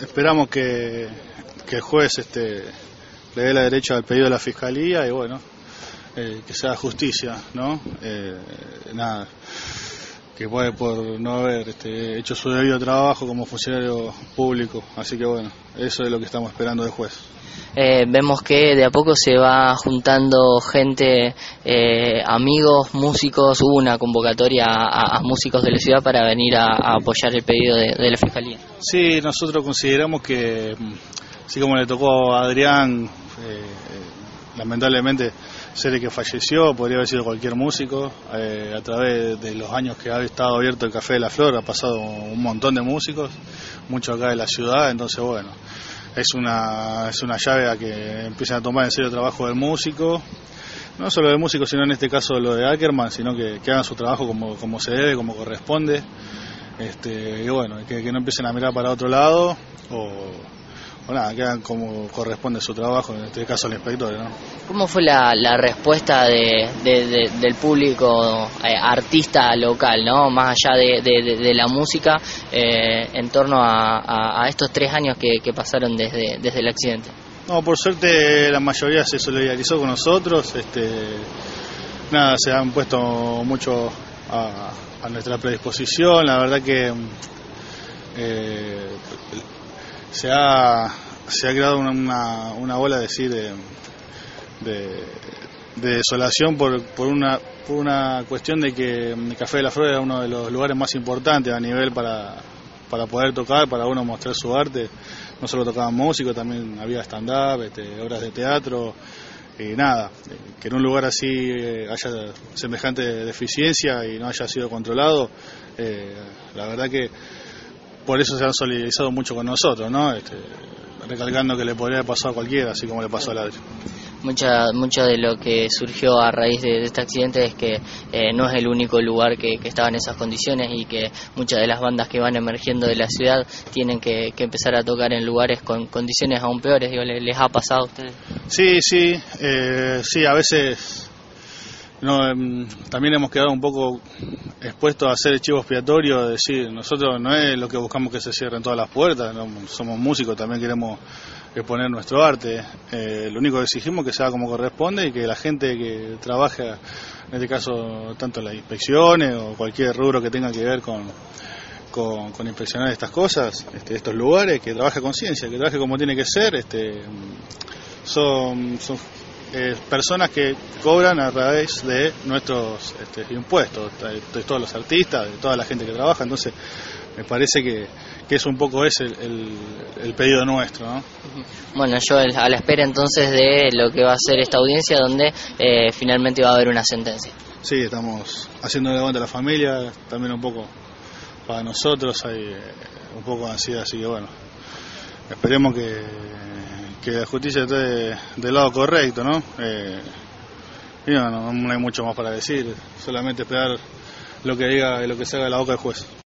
esperamos que, que el juez este, le dé la derecha al pedido de la fiscalía y bueno, eh, que sea justicia, ¿no? Eh, nada, que puede por no haber este, hecho su debido trabajo como funcionario público, así que bueno, eso es lo que estamos esperando del juez. Eh, vemos que de a poco se va juntando gente, eh, amigos, músicos, hubo una convocatoria a, músicos de la ciudad para venir a, apoyar el pedido de, de, la Fiscalía. Sí, nosotros consideramos que, así como le tocó a Adrián, eh, lamentablemente ser el que falleció, podría haber sido cualquier músico, eh, a través de los años que ha estado abierto el Café de la Flor, ha pasado un montón de músicos, muchos acá de la ciudad, entonces bueno es una, es una llave a que empiecen a tomar en serio el trabajo del músico, no solo del músico, sino en este caso lo de Ackerman, sino que, hagan su trabajo como, como se debe, como corresponde, este, y bueno, que, que no empiecen a mirar para otro lado o, o nada, que hagan como corresponde su trabajo, en este caso el inspector. ¿no? ¿Cómo fue la, la respuesta de, de, de, del público eh, artista local, no más allá de, de la música, eh, en torno a, a, a, estos tres años que, que pasaron desde, desde el accidente? No, por suerte la mayoría se solidarizó con nosotros, este, nada, se han puesto mucho a, a nuestra predisposición, la verdad que eh, se ha, se ha creado una, una sí, de, de, de, desolación por, por, una, por una cuestión de que el Café de la Flor era uno de los lugares más importantes a nivel para, para poder tocar, para uno mostrar su arte. No solo tocaban músicos, también había stand-up, este, obras de teatro y nada, que en un lugar así eh, haya semejante deficiencia y no haya sido controlado, eh, la verdad que por eso se han solidarizado mucho con nosotros, ¿no? Este, recalcando que le podría haber pasado a cualquiera, así como le pasó a Ladri. Mucha, mucho de lo que surgió a raíz de, de este accidente es que eh, no es el único lugar que, que, estaba en esas condiciones y que muchas de las bandas que van emergiendo de la ciudad tienen que, que empezar a tocar en lugares con condiciones aún peores. Digo, ¿les, les ha pasado a ustedes? Sí, sí, eh, sí, a veces no, también hemos quedado un poco expuestos a hacer el chivo expiatorio, es decir, nosotros no es lo que buscamos que se cierren todas las puertas, no, somos músicos, también queremos exponer nuestro arte. Eh, lo único que exigimos es que sea como corresponde y que la gente que trabaja, en este caso tanto las inspecciones o cualquier rubro que tenga que ver con, con, con inspeccionar estas cosas, este, estos lugares, que trabaje con ciencia, que trabaje como tiene que ser. Este, son eh, personas que cobran a través de nuestros este, impuestos, de todos los artistas, de toda la gente que trabaja, entonces me parece que, que es un poco ese el, el, el, pedido nuestro. ¿no? Bueno, yo a la espera entonces de lo que va a ser esta audiencia donde eh, finalmente va a haber una sentencia. Sí, estamos haciendo levante a la familia, también un poco para nosotros hay eh, un poco de ansiedad, así que bueno, esperemos que que la justicia esté del lado correcto, ¿no? Eh, y no, no, no hay mucho más para decir, solamente esperar lo que diga y lo que se de la boca del juez.